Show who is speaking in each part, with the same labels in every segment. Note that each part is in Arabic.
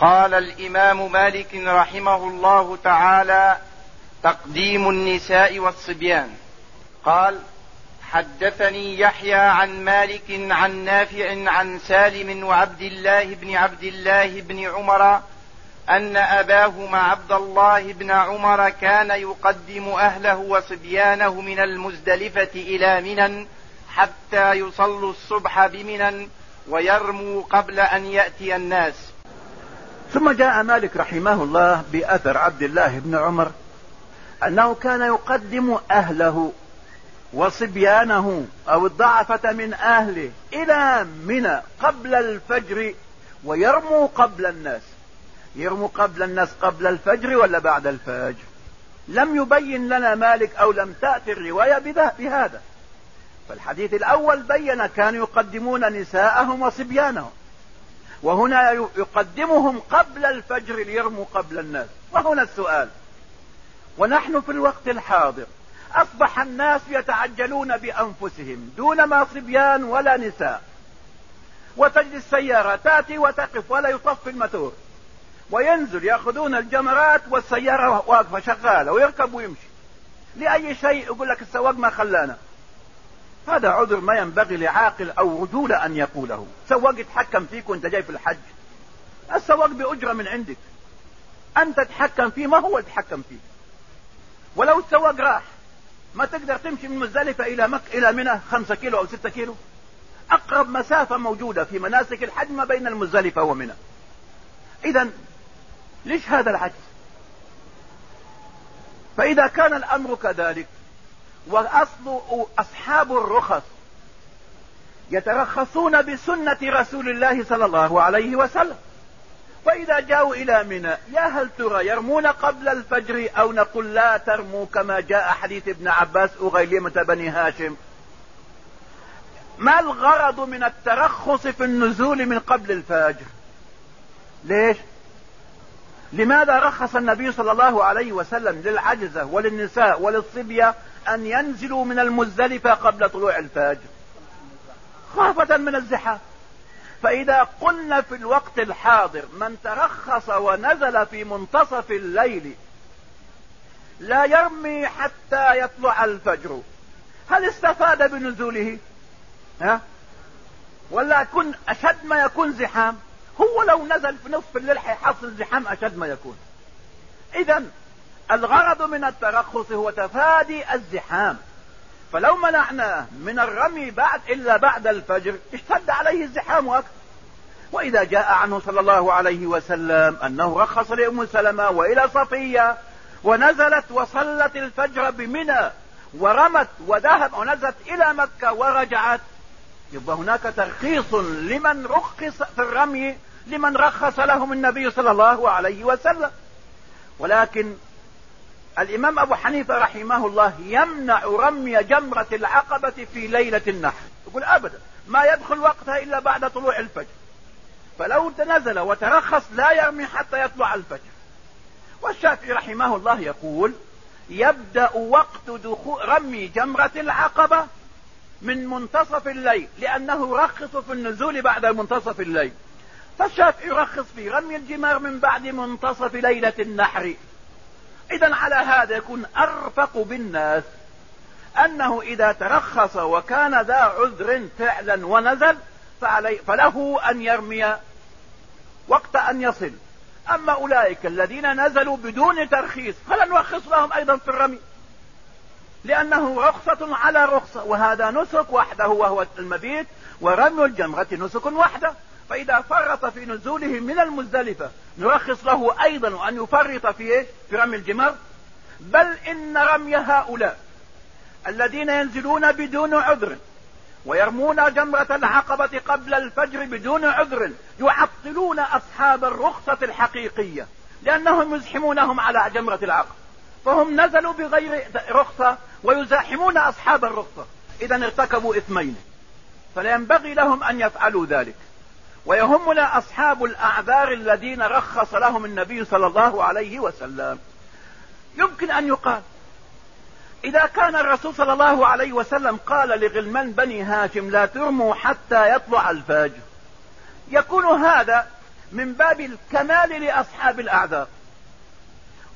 Speaker 1: قال الإمام مالك رحمه الله تعالى تقديم النساء والصبيان. قال حدثني يحيى عن مالك عن نافع عن سالم وعبد الله بن عبد الله بن عمر أن أباهما عبد الله بن عمر كان يقدم أهله وصبيانه من المزدلفة إلى منى حتى يصلوا الصبح بمنى ويرموا قبل أن يأتي الناس.
Speaker 2: ثم جاء مالك رحمه الله بأثر عبد الله بن عمر أنه كان يقدم أهله وصبيانه أو الضعفة من أهله إلى منى قبل الفجر ويرموا قبل الناس. يرموا قبل الناس قبل الفجر ولا بعد الفجر؟ لم يبين لنا مالك أو لم تأتي الرواية بهذا. فالحديث الأول بين كانوا يقدمون نساءهم وصبيانهم. وهنا يقدمهم قبل الفجر ليرموا قبل الناس. وهنا السؤال. ونحن في الوقت الحاضر أصبح الناس يتعجلون بأنفسهم دون ما صبيان ولا نساء. وتجد السيارة تأتي وتقف ولا يطفي المتور وينزل يأخذون الجمرات والسيارة واقفة شغالة ويركب ويمشي. لأي شيء؟ يقول لك السواق ما خلانا. هذا عذر ما ينبغي لعاقل أو رجولة أن يقوله. سواق يتحكم فيك وأنت جاي في الحج. السواق بأجرة من عندك. أنت تتحكم فيه ما هو يتحكم فيك ولو السواق راح ما تقدر تمشي من مزدلفة إلى مك إلى منى خمسة كيلو أو ستة كيلو. أقرب مسافة موجودة في مناسك الحج ما بين المزدلفة ومنى. اذا ليش هذا العجز؟ فإذا كان الأمر كذلك وأصل أصحاب الرخص يترخصون بسنة رسول الله صلى الله عليه وسلم. فإذا جاءوا إلى منى يا هل ترى يرمون قبل الفجر أو نقول لا ترموا كما جاء حديث ابن عباس أغيلمة بني هاشم؟ ما الغرض من الترخص في النزول من قبل الفجر؟ ليش؟ لماذا رخص النبي صلى الله عليه وسلم للعجزة وللنساء وللصبية أن ينزلوا من المزدلفة قبل طلوع الفجر؟ خافة من الزحام. فإذا قلنا في الوقت الحاضر من ترخص ونزل في منتصف الليل لا يرمي حتى يطلع الفجر هل استفاد بنزوله؟ ها؟ ولا يكون أشد ما يكون زحام؟ هو لو نزل في نصف الليل حيحصل زحام أشد ما يكون. إذا الغرض من الترخص هو تفادي الزحام. فلو منعناه من الرمي بعد إلا بعد الفجر اشتد عليه الزحام أكثر. وإذا جاء عنه صلى الله عليه وسلم أنه رخص لأم سلمة وإلى صفية ونزلت وصلت الفجر بمنى ورمت وذهب ونزلت إلى مكة ورجعت يبقى هناك ترخيص لمن رخص في الرمي لمن رخص لهم النبي صلى الله عليه وسلم. ولكن الإمام أبو حنيفة رحمه الله يمنع رمي جمرة العقبة في ليلة النحر. يقول أبدا ما يدخل وقتها إلا بعد طلوع الفجر. فلو تنزل وترخص لا يرمي حتى يطلع الفجر. والشافعي رحمه الله يقول يبدأ وقت دخول رمي جمرة العقبة من منتصف الليل لأنه رخص في النزول بعد منتصف الليل. فالشافعي يرخص في رمي الجمار من بعد منتصف ليلة النحر. إذا على هذا يكون أرفق بالناس أنه إذا ترخص وكان ذا عذر فعلا ونزل فعلي فله أن يرمي وقت أن يصل. أما أولئك الذين نزلوا بدون ترخيص فلن نرخص لهم أيضا في الرمي. لأنه رخصة على رخصة وهذا نسك وحده وهو المبيت ورمي الجمرة نسك وحده. فإذا فرط في نزوله من المزدلفة نرخص له أيضا ان يفرط في إيه؟ في رمي الجمر بل إن رمي هؤلاء الذين ينزلون بدون عذر ويرمون جمرة العقبة قبل الفجر بدون عذر يعطلون أصحاب الرخصة الحقيقية لأنهم يزحمونهم على جمرة العقبة. فهم نزلوا بغير رخصة ويزاحمون أصحاب الرخصة. اذا ارتكبوا إثمين. فلا ينبغي لهم أن يفعلوا ذلك. ويهمنا أصحاب الأعذار الذين رخص لهم النبي صلى الله عليه وسلم. يمكن أن يقال إذا كان الرسول صلى الله عليه وسلم قال لغلمان بني هاشم لا ترموا حتى يطلع الفجر. يكون هذا من باب الكمال لأصحاب الأعذار.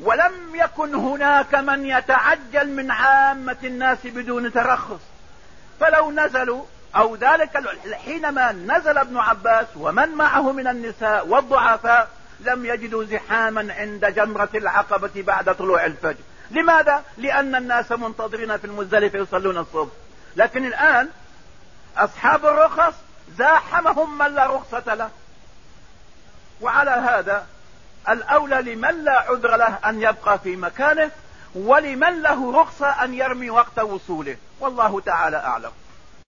Speaker 2: ولم يكن هناك من يتعجل من عامة الناس بدون ترخص. فلو نزلوا أو ذلك حينما نزل ابن عباس ومن معه من النساء والضعفاء لم يجدوا زحاما عند جمرة العقبة بعد طلوع الفجر. لماذا؟ لأن الناس منتظرين في المزدلفة يصلون الصبح. لكن الآن أصحاب الرخص زاحمهم من لا رخصة له. وعلى هذا الأولى لمن لا عذر له أن يبقى في مكانه ولمن له رخصة أن يرمي وقت وصوله. والله تعالى أعلم.